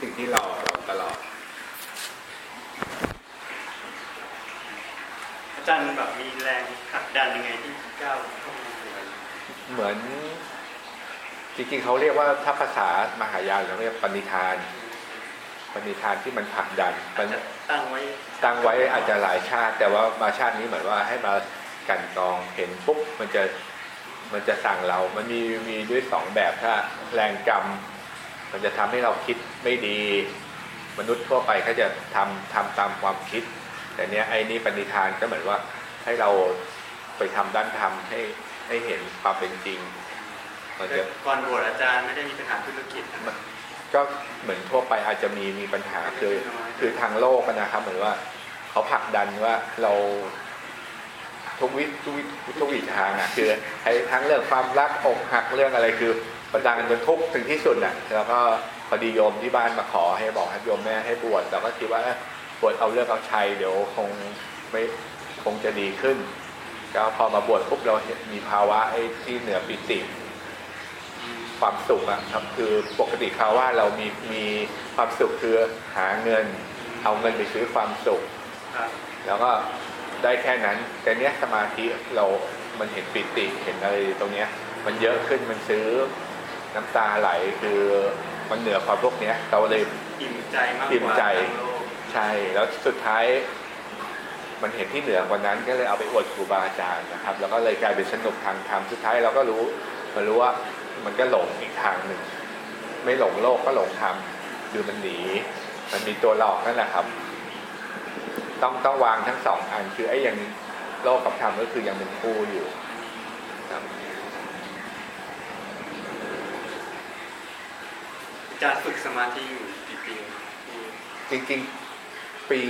สิ่งที่หล่อเราตลอด อาจารย์แบบมีแรงผลักดันยังไงที่ก้าวเข้ามาสู่เหมือน จริงๆเขาเรียกว่าถ้าภาษามหายานเราเรียกปณิธานปณิธานที่มันผลักดันอามัจนจะตั้งไว้ตั้งไว้อาจจะหลายชาติ แต่ว่ามาชาตินี้เหมือนว่าให้มากันกรองเห็นปุ๊บมันจะมันจะสั่งเรา มันมีมีด้วยสองแบบถ้าแรงกรรม มันจะทำให้เราคิด ไม่ดีมนุษย์ทั่วไปก็จะทำทำตามความคิด แต่เนี้ยไอ้นี่ปณิธานก็เหมือนว่าให้เราไปทำด้านธรรมให้ให้เห็นความเป็นจริงมันจะก่อนบวชอาจารย์ไม่ได้มีปัญหาธุรกิจนะก็เหมือนทั่วไปอาจจะมีมีปัญหาคือคือทางโลกอะนะครับเหมือนว่าเขาผลักดันว่าเราทุกวิทุกวิทุกวิถีทางอะคือไอ้ทั้งเรื่องความรักอกหักเรื่องอะไรคือประดังจนทุกข์ถึงที่สุดอะแล้วก็ พอดีโยมที่บ้านมาขอให้บอกให้โยมแม่ให้บวชเราก็คิดว่าบวชเอาเรื่องเอาชัยเดี๋ยวคงไม่คงจะดีขึ้น ก็พอมาบวชปุ๊บเราเห็นมีภาวะไอ้ที่เหนือปิติความสุขอะครับคือปกติคาว่าเรามีมีความสุขคือหาเงิน เอาเงินไปซื้อความสุขแล้วก็ได้แค่นั้น แต่เนี้ยสมาธิเรามันเห็นปิติเห็นอะไรตรงเนี้ย มันเยอะขึ้นมันซื้อน้ำตาไหลคือ มันเหนือความพวกเนี้ย เราเลยอิ่มใจมากกอิ่มว่าใจ ทั้งโลกใช่แล้วสุดท้าย มันเห็นที่เหนือกว่านั้นก็เลยเอาไปอวดครูบาอาจารย์นะครับ แล้วก็เลยกลายเป็นสนุกทางธรรมสุดท้ายเราก็รู้มันรู้ว่ามันก็หลงอีกทางหนึ่ง ไม่หลงโลกก็หลงธรรมคือมันหนีมันมีตัวหลอกนั่นแหละครับ ต้องต้องวางทั้งสองอันคือไอ้ย่างโลกกับธรรมก็คือยังเป็นคู่อยู่ครับ อาจารย์ฝึกสมาธิอยู่กี่ปีจริงๆ ปี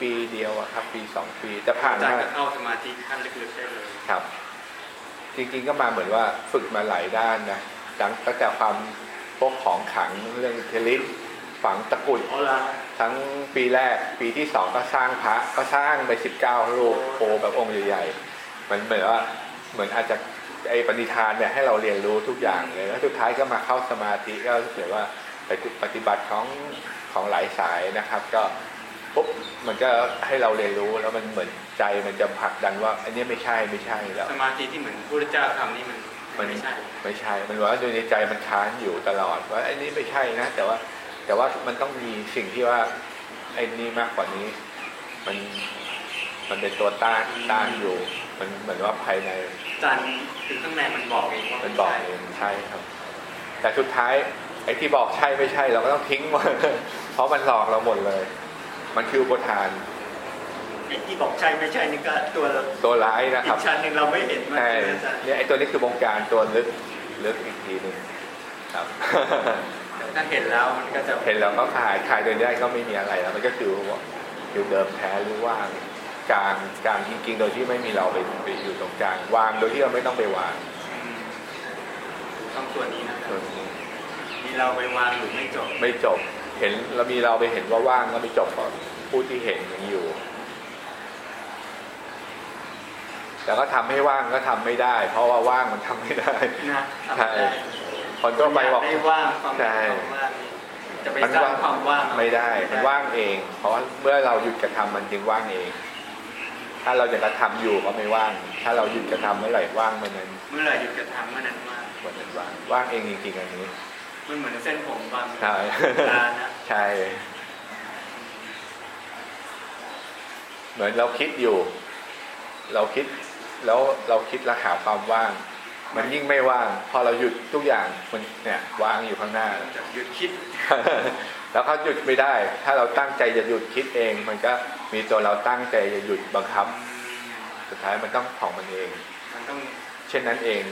ปีเดียวอะครับ ปีสองปีจะผ่านอาจารย์มาก็เข้าสมาธิขั้นลึกๆได้เลยครับ จริงๆก็มาเหมือนว่าฝึกมาหลายด้านนะตั้งตั้งแต่ความพวกของขลังเรื่องเทลิสฝังตะกรุดเอาละทั้งปีแรกปีที่สองก็สร้างพระก็สร้างไปสิบเก้ารูปโพแบบองค์ใหญ่ๆมันเหมือนว่าเหมือนอาจจะไอ้ปณิธานเนี่ยให้เราเรียนรู้ทุกอย่างเลยแล้วสุดท้ายก็มาเข้าสมาธิก็เกิดว่าไปปฏิบัติของของหลายสายนะครับ ก็ปุ๊บมันก็ให้เราเรียนรู้แล้วมันเหมือนใจมันจะผลักดันว่า อันนี้ไม่ใช่ไม่ใช่แล้วสมาธิที่เหมือนพระพุทธเจ้าทำนี่มันมันไม่ใช่ไม่ใช่ มันว่าโดยในใจมันค้านอยู่ตลอดว่าไอ้นี่ไม่ใช่นะ แต่ว่าแต่ว่ามันต้องมีสิ่งที่ว่าไอ้นี่มากกว่านี้ มันมันเป็นตัวต้านต้านอยู่ มันเหมือนว่าภายในอาจารย์คือข้างในมันบอกเองว่ามัมันบอกเองใช่ครับ แต่สุดท้ายไอ้ที่บอกใช่ไม่ใช่เราก็ต้องทิ้งหมดเพราะมันหลอกเราหมดเลย มันคืออุปทานไอ้ที่บอกใช่ไม่ใช่นี่ก็ตัวเราตัวร้ายนะคอีรับกชั้นหนึ่งเราไม่เห็นมันใช่ใช่ไหมอาจารย์เนี่ยไอ้ตัวนี้คือวงการตัวลึกลึกอีกทีหนึ่งครับแต่ถ้าเห็นแล้วมันก็จะเห็นแล้วก็ขายขายโดยได้ก็ไม่มีอะไรแล้วมันก็คือว่าคือเดิมแท้หรือว่างกลางกลางจริงๆ โดยที่ไม่มีเราไปไปอยู่ตรงกลางวางโดยที่เราไม่ต้องไปวางอืมต้องตัวนี้นะส่วนนี้ มีเราไปวางอยู่ไม่จบ ไม่จบ เห็นเรามีเราไปเห็นว่าว่างก็ไม่จบก่อนผู้ที่เห็นยังอยู่ แต่ก็ทำให้ว่างก็ทำไม่ได้ เพราะว่าว่างมันทำไม่ได้นะทำใช่ได้คนก็ไปบอกยาได้ว่างความใช่ความว่างนี่จะไปมันสร้าว่างงความว่างไม่ได้ มันว่างเอง เพราะว่าเมื่อเราหยุดกระทำมันจึงว่างเอง ถ้าเราจะกระทำอยู่ก็ไม่ว่าง ถ้าเราหยุดกระทำเมื่อไหร่ว่างเมื่อนั้น เมื่อไหร่หยุดกระทำเมื่อนั้นว่างวันนั้นว่าง ว่างเองจริงๆอันนี้ มันเหมือนเส้นผมบางใช่ตานะใช่ เหมือนเราคิดอยู่ เราคิดแล้วเราคิดแล้วหาความว่าง มันยิ่งไม่ว่าง พอเราหยุดทุกอย่างมันเนี่ยว่างอยู่ข้างหน้าจะหยุดคิด แล้วเขาหยุดไม่ได้ ถ้าเราตั้งใจจะหยุดคิดเอง มันก็มีตัวเราตั้งใจจะหยุดบังคับ สุดท้ายมันต้องของมันเอง มันต้องเช่นนั้นเอง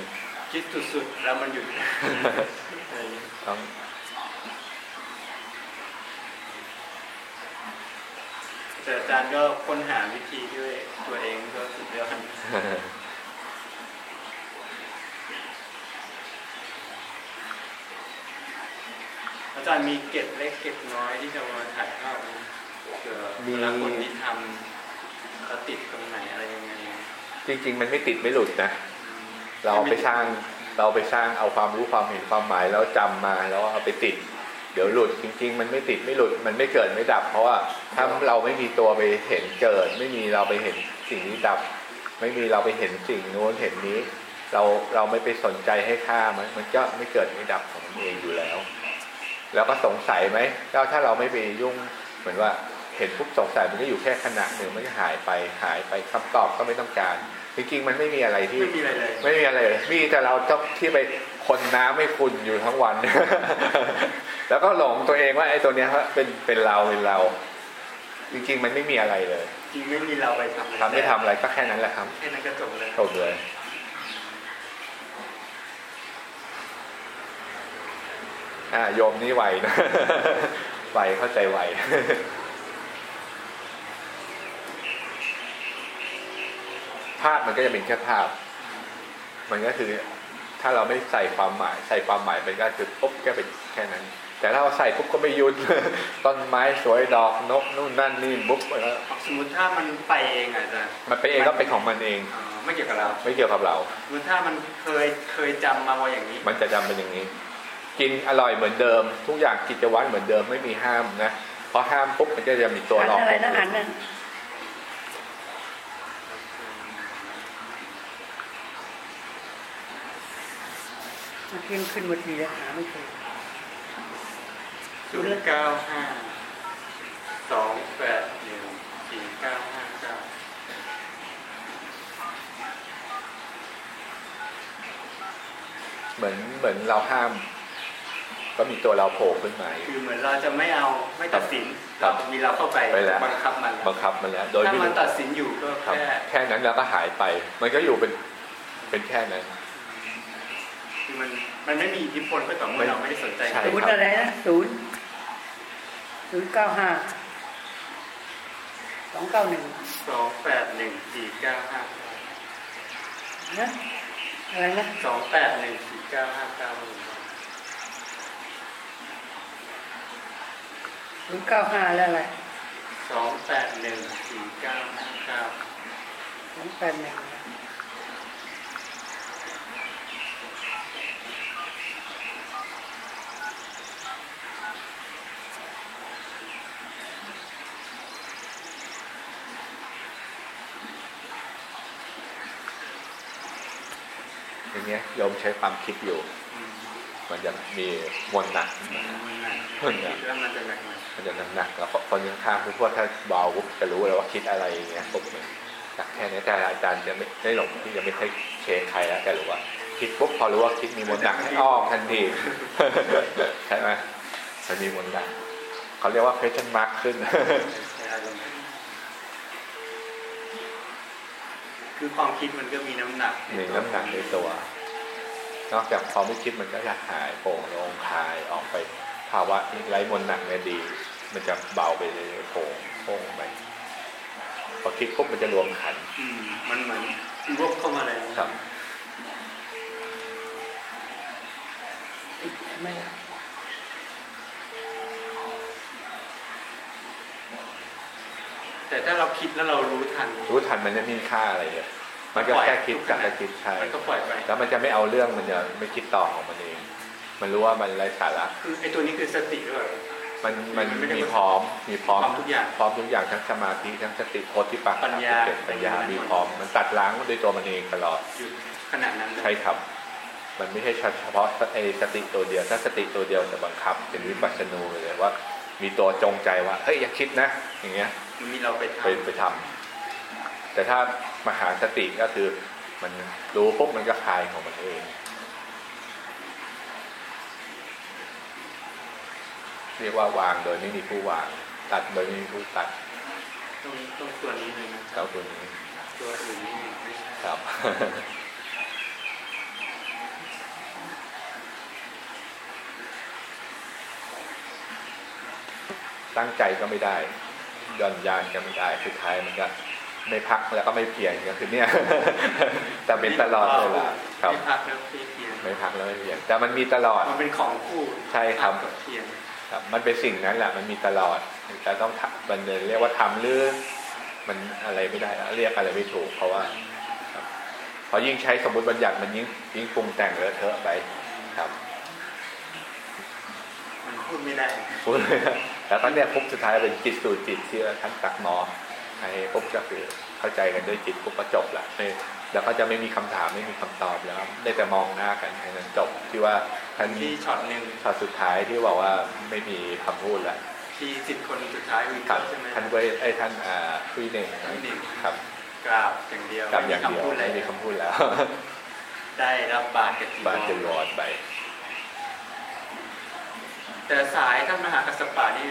คิดสุดๆแล้วมันหยุดต้องแต่อาจารย์ก็ค้นหาวิธีด้วยตัวเองก็สุดยอดอาจารย์มีเก็บเล็กเก็บน้อยที่จะมาถ่ายภาพไหมเผื่อเวลาคนที่ทำเขาติดตรงไหนอะไรยังไงจริง ๆ มันไม่ติดไม่หลุดนะ เราไปสร้างเราไปสร้างเอาความรู้ความเห็นความหมายแล้วจำมาแล้วเอาไปติด เดี๋ยวหลุดจริง ๆ มันไม่ติดไม่หลุดมันไม่เกิดไม่ดับ เพราะว่าถ้าเราไม่มีตัวไปเห็นเกิด ไม่มีเราไปเห็นสิ่งนี้ดับ ไม่มีเราไปเห็นสิ่งโน้นเห็นนี้ เราเราไม่ไปสนใจให้ค่ามันมันก็ไม่เกิดไม่ดับของมันเองอยู่แล้ว แล้วก็สงสัยไหมแล้วถ้าเราไม่ไปยุ่งเหมือนว่าเห็นปุ๊บสงสัยมันก็อยู่แค่ขณะหนึ่งมันก็หายไปหายไปคำตอบก็ไม่ต้องการ จริงๆมันไม่มีอะไรที่ไม่มีอะไรเลยไม่มีอะไรเลยมีแต่เราต้องที่ไปคนน้ำไม่คุณอยู่ทั้งวัน แล้วก็หลงตัวเองว่าไอ้ตัวเนี้ยเป็นเป็นเราเป็นเรา จริงๆมันไม่มีอะไรเลย จริงไม่มีเราไปทำอะไรทำไม่ทำอะไรก็แค่นั้นแหละครับแค่นั้นก็จบเลยจบเลยอ่าโยมนี่ไหวนะไหวเข้าใจไหว ภาพมันก็จะเป็นแค่ภาพ มันก็คือถ้าเราไม่ใส่ความหมาย ใส่ความหมายมันก็คือปุ๊บก็เป็นแค่นั้น แต่ถ้าเราใส่ปุ๊บก็ไม่หยุดต้นไม้สวยดอกนกนู่นนั่นนี่ปุ๊บแล้วสมมติถ้ามันไปเองอาจจะมันไปเองก็เป็นของมันเองอ๋อไม่เกี่ยวกับเรา ไม่เกี่ยวกับเราสมมติถ้ามันเคยเคยจำมาว่าอย่างนี้ มันจะจำเป็นอย่างนี้ กินอร่อยเหมือนเดิม ทุกอย่างกิจวัตรเหมือนเดิมไม่มีห้ามนะเพราะห้ามปุ๊บมันก็จะมีตัวหลอกอะไรนะอันนั้นมัน ขึ้นขึ้นมาทีแล้วหาไม่เจอศูนย์เก้าห้าสองแปดหนึ่งสี่เก้าห้าเก้าเหมือนเหมือนเราห้าม ก็มีตัวเราโผล่ขึ้นมาคือเหมือนเราจะไม่เอาไม่ตัดสินครับมีเราเข้าไปไปแล้วบังคับมันบังคับมันแล้วโดยถ้าไม่มันรู้ตัดสินอยู่ก็ครับแค่แค่นั้นแล้วก็หายไป มันก็อยู่เป็นเป็นแค่นั้น คือมันมันไม่มีอิทธิพลก็ต่อเมื่อเราไม่ได้สนใจใช่ศูนย์อะไรนะศูนย์ศูนย์เก้าห้าสองเก้าหนึ่งสองแปดหนึ่งสี่เก้าห้านะอะไรนะสองแปดหนึ่งสี่เก้าห้าเก้าศูนย์เก้าห้าแล้วอะไรสองแปดหนึ่งสี่เก้าห้าเก้าสองแปดหนึ่ง อย่างเงี้ยโยมใช้ความคิดอยู่อืมมันจะมีมวลหนักมันหนักคิดว่ามันจะหนักหนักมันจะหนักๆแล้วคนข้างๆคือพวกถ้าเบาปุ๊บจะรู้เลยว่าคิดอะไรอย่างเงี้ยปุ๊บเนี่ยจากแค่นี้แต่อาจารย์จะไม่ได้หลงที่จะไม่ใช่เชคใครแล้วแต่รู้ว่าคิดปุ๊บพอรู้ว่าคิดมีมนต์หนักให้อ้อมทันทีใช่ไหมมันมีมนต์หนักเขาเรียกว่า question mark ขึ้นใช้อารมณ์ คือความคิดมันก็มีน้ำหนักมีน้ำหนักในตัว นอกจากพอไม่คิดมันก็จะหายโปร่งโล่งคลายออกไปภาวะที่ไร้มนต์หนักเนี่ยดี มันจะเบาไปเลยโปร่งโล่งไปพอคิดปุ๊บมันจะรวมขันธ์อืมมันเหมือนรวบเข้ามาเลยครับไม่ แต่ถ้าเราคิดแล้วเรารู้ทัน รู้ทันมันจะไม่มีค่าอะไรเลยมันก็แค่คิดกับจะคิดใช่มันก็ปล่อยไปแล้วมันจะไม่เอาเรื่องมันจะไม่คิดต่อของมันเอง มันรู้ว่ามันไร้สาระคือไอ้ตัวนี้คือสติด้วยมันมันมันไม่ได้มีพร้อมมีพร้อมพร้อมทุกอย่างพร้อมทุกอย่างทั้งสมาธิทั้งสติโพธิปักปัญญาเกิดปัญญามีพร้อมมันตัดล้างมันด้วยตัวมันเองตลอดอยู่ขนาดนั้นเลยใช่ครับ มันไม่ใช่เฉพาะไอ้สติตัวเดียว ถ้าสติตัวเดียวจะบังคับเป็นวิปัสสนูเลยว่า มีตัวจงใจว่าเฮ้ยอย่าคิดนะ อย่างเงี้ย มันมีเราไปไปทำไปทำแต่ถ้ามหาสติก็คือ มันรู้ปุ๊บมันก็คลายของมันเองเรียกว่าวางโดยไม่มีผู้วาง ตัดโดยไม่มีผู้ตัดต้องต้องตัวนี้เลยนะเจ้าตัวนี้ตัวอื่นนี่ไม่ใช่ครับตั้งใจก็ไม่ได้ ย่อนยานก็ไม่ได้สุดท้ายมันก็ไม่พักแล้วก็ไม่เพียรก็คือเนี่ย แต่เป็นตลอดเวลาครับไม่พักแล้วเพียเพียนไม่พักแล้วไม่เพียรแต่มันมีตลอดมันเป็นของคู่ใช่ครับพักกับเพียนครับ มันเป็นสิ่งนั้นแหละมันมีตลอดแต่ต้องทำมันเรียกว่าทำหรือมันอะไรไม่ได้แล้วเรียกอะไรไม่ถูก เพราะว่าครับพอยิ่งใช้สมมติบัญญัติมันยิ่งยิ่งปรุงแต่งเลอะเทอะไปครับมันพูดไม่ได้ปุ๊บ แล้วก็เนี่ยปุ๊บสุดท้ายเป็นจิตสู่จิตที่ท่านตักหมอไอ้ปุ๊บก็คือเข้าใจกันด้วยจิตปุ๊บก็จบละไม่แล้วก็จะไม่มีคำถามไม่มีคำตอบแล้วได้แต่มองหน้ากันแค่นั้นจบที่ว่าท่านที่ช็อตหนึ่งช็อตสุดท้ายที่บอกว่าไม่มีคำพูดละที่สิบคนสุดท้ายวิครับใช่ไหมท่านเว้ยไอ้ท่านอ่าคุยเน่งคุยเน่งครับกราบอย่างเดียวกลับอย่างเดียวไม่มีคำพูดอะไรไม่มีคำพูดแล้ว ได้รับบาตรกับจีบาดจะวรรอดไป แต่สายท่านมหากัสสปะนี่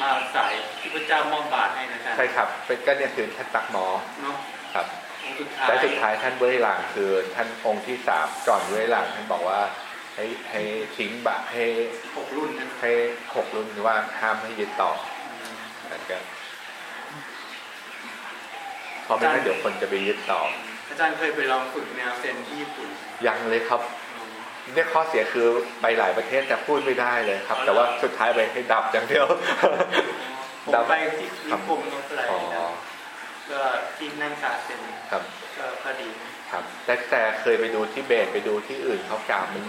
มาสายที่พระเจ้ามอบบาตรให้นะจ๊ะใช่ครับ เป็นก็เนี่ยคือท่านตักหมอเนาะครับองค์สุดท้ายและสุดท้ายท่านเว้ยหลังคือท่านองค์ที่สามก่อนเว้ยหลังท่านบอกว่าให้ให้ทิ้งบะให้หกรุ่นนะให้หกรุ่นหรือว่าห้ามให้ยึดต่อนั่นก็เพราะไม่งั้นเดี๋ยวคนจะไปยึดต่อ อาจารย์เคยไปลองฝึกแนวเซนที่ญี่ปุ่น ยังเลยครับอ๋อ เนี่ยข้อเสียคือไปหลายประเทศแต่พูดไม่ได้เลยครับ แต่ว่าสุดท้ายไปให้ดับอย่างเดียวผมดับไปที่ญี่ปุ่นก็ไปอ๋อนะก็ที่นั่งคาเซนครับก็ก็ดีครับแต่แต่เคยไปดูที่เบสไปดูที่อื่นเขากล่าวมัน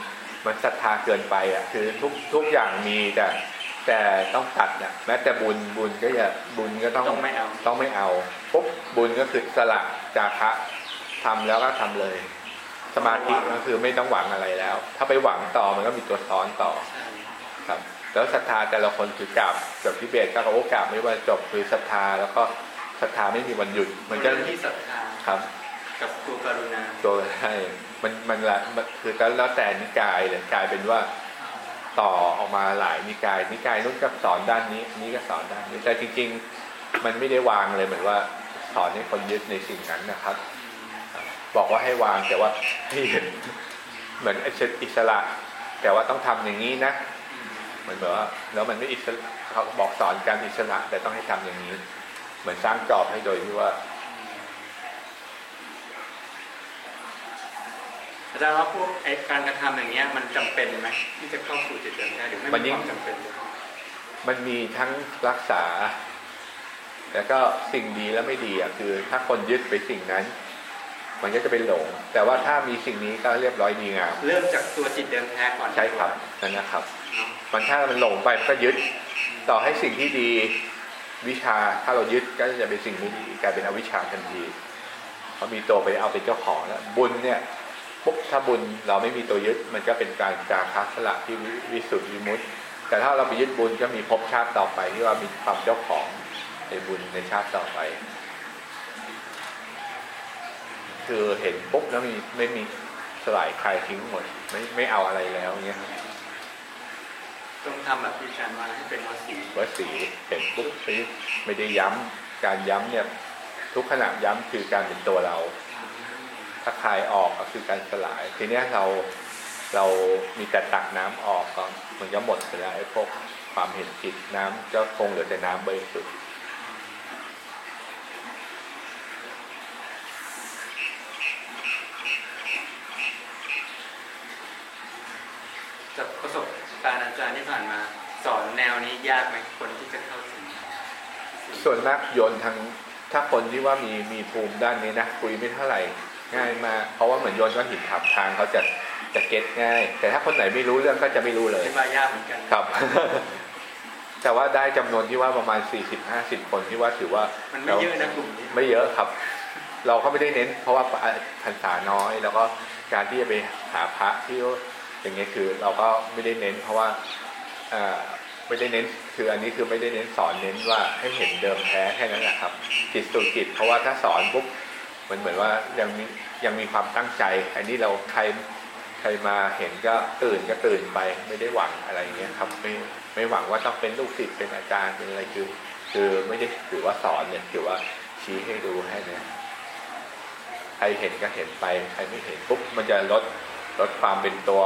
มันศรัทธาเกินไปอะคือทุกทุกอย่างมีแต่แต่ต้องตัดอะแม้แต่บุญบุญก็อย่าบุญก็ต้องต้องไม่เอาต้องไม่เอาปุ๊บบุญก็คือสละจาคะทำแล้วก็ทำเลย สมาธิก็คือไม่ต้องหวังอะไรแล้ว ถ้าไปหวังต่อมันก็มีตัวซ้อนต่อใช่ครับ แล้วศรัทธาแต่ละคนคือกราบแบบที่เบสก็โอกราบไม่ว่าจบคือศรัทธาแล้วก็ศรัทธาไม่มีวันหยุด มันก็เรื่องที่ศรัทธาครับกับตัวกรุณาตัวให้มันมันละมันคือแล้วแต่นิกายเลยกลายเป็นว่าต่อออกมาหลายนิกาย นิกายนู้นก็สอนด้านนี้อันนี้ก็สอนด้านนี้แต่จริง ๆ มันไม่ได้วางเลยเหมือนว่าสอนให้คนยึดในสิ่งนั้นนะครับ บอกว่าให้วางแต่ว่าให้ยึดเหมือนอิสระ แต่ว่าต้องทำอย่างนี้นะเหมือนแบบว่าแล้วมันไม่อิสระเขาบอกสอนการอิสระ แต่ต้องให้ทำอย่างนี้ เหมือนสร้างกรอบให้โดยที่ว่าอาจารย์ว่าพวกไอ้การกระทำอย่างเงี้ยมันจำเป็นไหมที่จะเข้าสู่จิตเดิมได้หรือไม่มันมียิ่คงวามจำเป็นเลยมันมีทั้งรักษา แล้วก็สิ่งดีและไม่ดีอะคือ ถ้าคนยึดไปสิ่งนั้น มันก็จะเป็นหลง แต่ว่าถ้ามีสิ่งนี้ก็เรียบร้อยดีงามเริ่มจากตัวจิตเดิมแท้ก่อนใช่ครับนั่นนะครับเนาะมันถ้ามันหลงไปมันก็ยึดต่อให้สิ่งที่ดีวิชาถ้าเรายึดก็จะเป็นสิ่งไม่ดีกลายเป็นอวิชชาทันทีเพราะมีตัวไปเอาเป็นเจ้าของแล้วบุญเนี่ยปุ๊บถ้าบุญเราไม่มีตัวยึดมันก็เป็นการจาคัสละที่วิวิสุทธิวิมุตติแต่ถ้าเราไปยึดบุญก็มีภพชาติต่อไปที่ว่ามีความเจ้าของในบุญในชาติต่อไป คือเห็นปุ๊บแล้วมีไม่มีสลายคลายทิ้งหมด ไม่ไม่เอาอะไรแล้วเงี้ยครับต้องทำแบบที่อาจารย์ว่าให้เป็นวสีว่าสีเห็นปุ๊บไม่ไม่ได้ย้ำการย้ำเนี่ยทุกขณะย้ำคือการเป็นตัวเรา ถ้าคลายออกก็คือการสลาย ทีเนี้ยเราเรามีแต่ตักน้ำออกก็มันก็หมดไปแล้วไอ้พวกความเห็นผิดน้ำก็คงเหลือแต่น้ำบริสุทธิ์ จากประสบการณ์อาจารย์ที่ผ่านมา สอนแนวนี้ยาก ไหมคนที่จะเข้าถึงส่วนมากโยนทางถ้าคนที่ว่ามีมีภูมิด้านนี้นะคุยไม่เท่าไหร่ง่ายมากเพราะว่าเหมือนโยนก้อนหินถามทางเขาจะจะเก็ตง่าย แต่ถ้าคนไหนไม่รู้เรื่องก็จะไม่รู้เลยอธิบายยากเหมือนกันครับ แต่ว่าได้จำนวนที่ว่าประมาณ40-50คนที่ว่าถือว่ามันไม่เยอะนะกลุ่มนี้ไม่เยอะครับ เราก็ไม่ได้เน้น เพราะว่าพรรษาน้อยแล้วก็การที่จะไปหาพระที่อย่างเงี้ยคือ เราก็ไม่ได้เน้น เพราะว่าเอ่อ ไม่ได้เน้น คืออันนี้คือไม่ได้เน้นสอนเน้นว่าให้เห็นเดิมแท้แค่นั้นแหละครับจิตสู่จิต เพราะว่าถ้าสอนปุ๊บมันเหมือนว่ายังมียังมีความตั้งใจ อันนี้เราใครใครมาเห็นก็ตื่นก็ตื่นไปไม่ได้หวังอะไรอย่างเงี้ยครับไม่ไม่หวังว่าต้องเป็นลูกศิษย์เป็นอาจารย์เป็นอะไรคือ คือไม่ได้ถือว่าสอนเนี่ยถือว่าชี้ให้ดูให้เนี่ยใครเห็นก็เห็นไป ใครไม่เห็นปุ๊บมันจะลดลดความเป็นตัว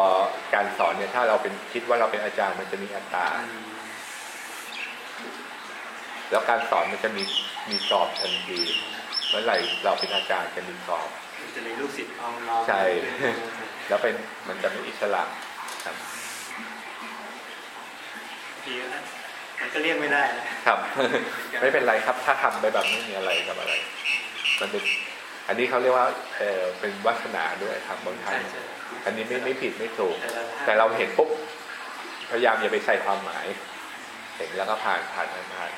การสอนเนี่ยถ้าเราเป็นคิดว่าเราเป็นอาจารย์มันจะมีอัตรา แล้วการสอนมันจะมีมีกรอบทันทีเมื่อไหร่เราเป็นอาจารย์จะมีกรอบมันจะมีลูกศิษย์อ้อมล้อมใช่แล้วเป็นมันจะไม่อิสระครับทีนะมันก็เรียกไม่ได้นะครับ ไม่เป็นไรครับ ถ้าทำไปแบบไม่มีอะไรกับอะไร มันเป็นอันนี้เขาเรียกว่าเออเป็นวาสนาด้วยครับบางท่าใช่นใช่อันนี้ไม่ไม่ผิดไม่ถูกแต่ละท่านแต่เราเห็นปุ๊บพยายามอย่าไปใส่ความหมาย เห็นแล้วก็ผ่านผ่านผ่านผ่าน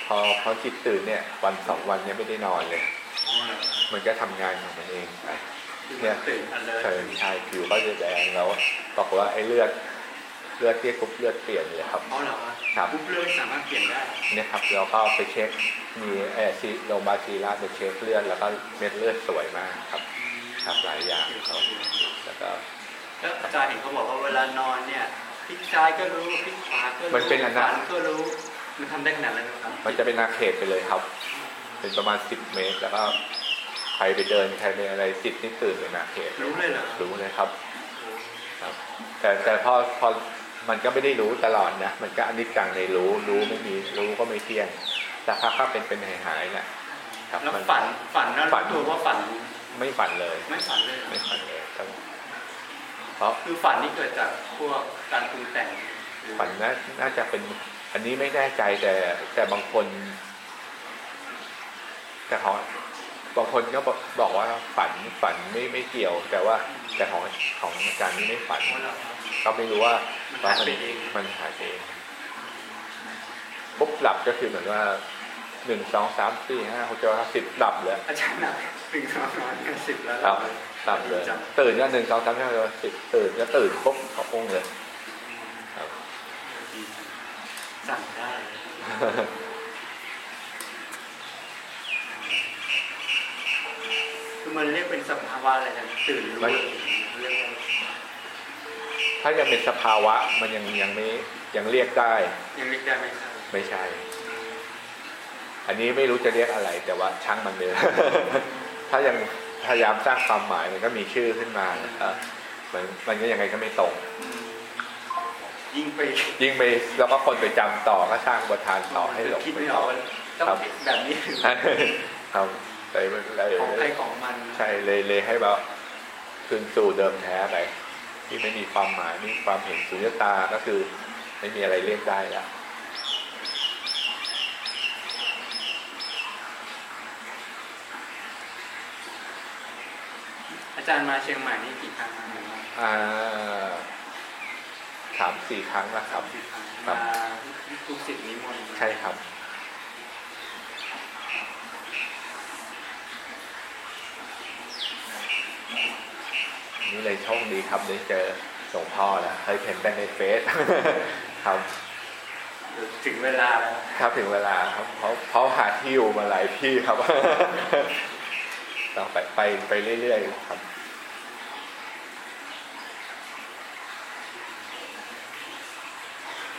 พ อพอจิตตื่นเนี่ย วันสองวันเนี่ยไม่ได้นอนเลยอ๋อเหรอมันก็ทำงานของมันเองไปคือเนี่ยตื่นอันเลยใช่ใช่ผิวก็จะแดงแล้วบอกว่าไอ้เลือดเลือดที่กรุ๊ปเลือดเปลี่ยนเลยครับเพราะเหรอครับครับปุ๊บเลือดสามารถเปลี่ยนได้เนี่ยครับเราก็ไปเช็คมีไอซีโรงพยาบาลซีราชไปเช็คเลือดแล้วก็เม็ดเลือดสวยมากครับ ครับหลายอย่างครับแล้วก็แล้วอาจารย์เห็นเขาบอกว่าเวลานอนเนี่ยพลิกซ้ายก็รู้พลิกขวาก็รู้มันเป็นอนาฝันก็รู้ มันทำได้ขนาดนั้นไหมครับ มันจะเป็นนาเขตไปเลยครับ เป็นประมาณ10เมตร แล้วก็ใครไปเดินใครไปอะไรจิตนี่ตื่นเลยนาเขตรู้เลยเหรอรู้เลยครับ ครับ แต่แต่พอพอมันก็ไม่ได้รู้ตลอดนะ มันก็อนิจจังในรู้ รู้ไม่มีรู้ก็ไม่เที่ยง แต่พักก็เป็นเป็นหายหายๆเนี่ยครับแล้วมันฝันฝันแล้วฝันรู้ตัวว่าฝันไม่ฝันเลย ไม่ฝันเลยเหรอไม่ฝันเลยครับเพราะคือฝันนี่เกิดจากพวกการปรุงแต่งหรือฝันน่าน่าจะเป็น อันนี้ไม่แน่ใจแต่ แต่บางคน แต่ของบางคนก็บอกบอกว่าฝันฝันไม่ไม่เกี่ยว แต่ว่าแต่ของของอาจารย์นี่ไม่ฝันเพราะเราครับก็ไม่รู้ว่ามันหายไปเองมันหายไปเองปุ๊บหลับก็คือเหมือนว่าหนึ่งสองสามสี่ห้าหกเจ็ดแปดเก้าสิบหลับเลยอาจารย์หนักถึงสองร้อยห้าสิบแล้วหลับหลับเลยจตื่นก็หนึ่งสองสามสี่ห้าหกเจ็ดแปดเก้าสิบตื่นก็ตื่นปุ๊บเขาองเลย ครับำดี สั่งได้ คือมันเรียกเป็นสภาวะอะไรนะตื่นรู้ไม่เรียกว่าถ้ายังเป็นสภาวะมันยังยังไม่ยังเรียกได้ ยังเรียกได้ไหมครับไม่ใช่ อันนี้ไม่รู้จะเรียกอะไรแต่ว่าช่างมันเลยถ้ายังพยายามสร้างความหมายมันก็มีชื่อขึ้นมานะครับมันมันก็ยังไงก็ไม่ตรงอืม ยิ่งไปยิ่งไปแล้วก็คนไปจำต่อก็สร้างบททานต่อให้หลงคิดไปไม่อต่ออกว่าต้องครับแบบนี้ครับเลยเลยของใครของมันใช่เลยเลยให้แบบคืนสู่เดิมแท้ไปที่ไม่มีความหมายไม่มีความเห็นสุญญตาก็คือ ไม่มีอะไรเรียกได้แล้วอาจารย์มาเชียงใหม่นี่กี่ครั้งครับอ่าสามสี่ครั้งแล้วครับกี่ครั้งครับมาทุกสิทธิ์นิมนต์ใช่ครับนี่เลยโชคดีครับได้เจอหลวงพ่อแล้วเคยเห็นแต่ในเฟซครับ ถึงเวลาแล้วครับถึงเวลาครับเขาเขาหาที่อยู่มาหลายที่ครับต้องไปไปไปเรื่อยๆครับ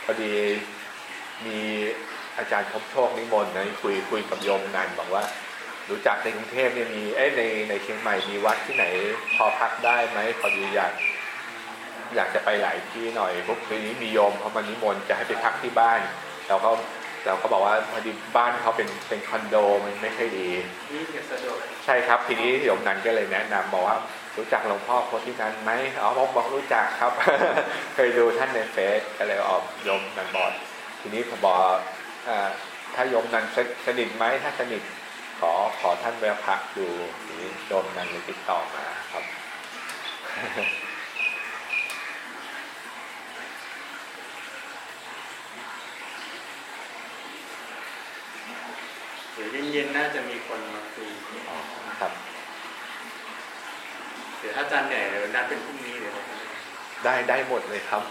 พอดีมีอาจารย์ทบโชคนิมนต์นะคุยคุยกับโยมนันบอกว่า รู้จักในกรุงเทพเนี่ยมีเอ้ยในในเชียงใหม่มีวัดที่ไหนพอพักได้ไหมพอดีอยากอยากจะไปหลายที่หน่อยปุ๊บทีนี้มีโยมเขามานิมนต์จะให้ไปพักที่บ้านเราก็เราก็บอกว่าพอดีบ้านเขาเป็นเป็นคอนโดมันไม่ค่อยดีนี่เกิดสะดวกใช่ครับทีนี้โยมนันก็เลยแนะนำบอกว่า รู้จักหลวงพ่อโพธินันท์ไหมอ๋อผมบอกรู้จักครับ เคยดูท่านในเฟซก็เลยออกโยมนันบอกทีนี้ผมบอกอ่าถ้าโยมนันสสนิทไหมถ้าสนิทขอขอท่านแวะพักดูทีนี้โยมนันเลยติดต่อมาครับเดี๋ยวเย็นๆน่าจะมีคนมาคุยอ๋อครับเดี๋ยวถ้าอาจารย์เหนื่อยเดี๋ยวนัดเป็นพรุ่งนี้เดี๋ยวเราได้ได้หมดเลยครับ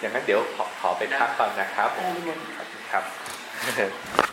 อย่างนั้นเดี๋ยวขอขอไปพักก่อนนะครับได้หมดขอบคุณครับ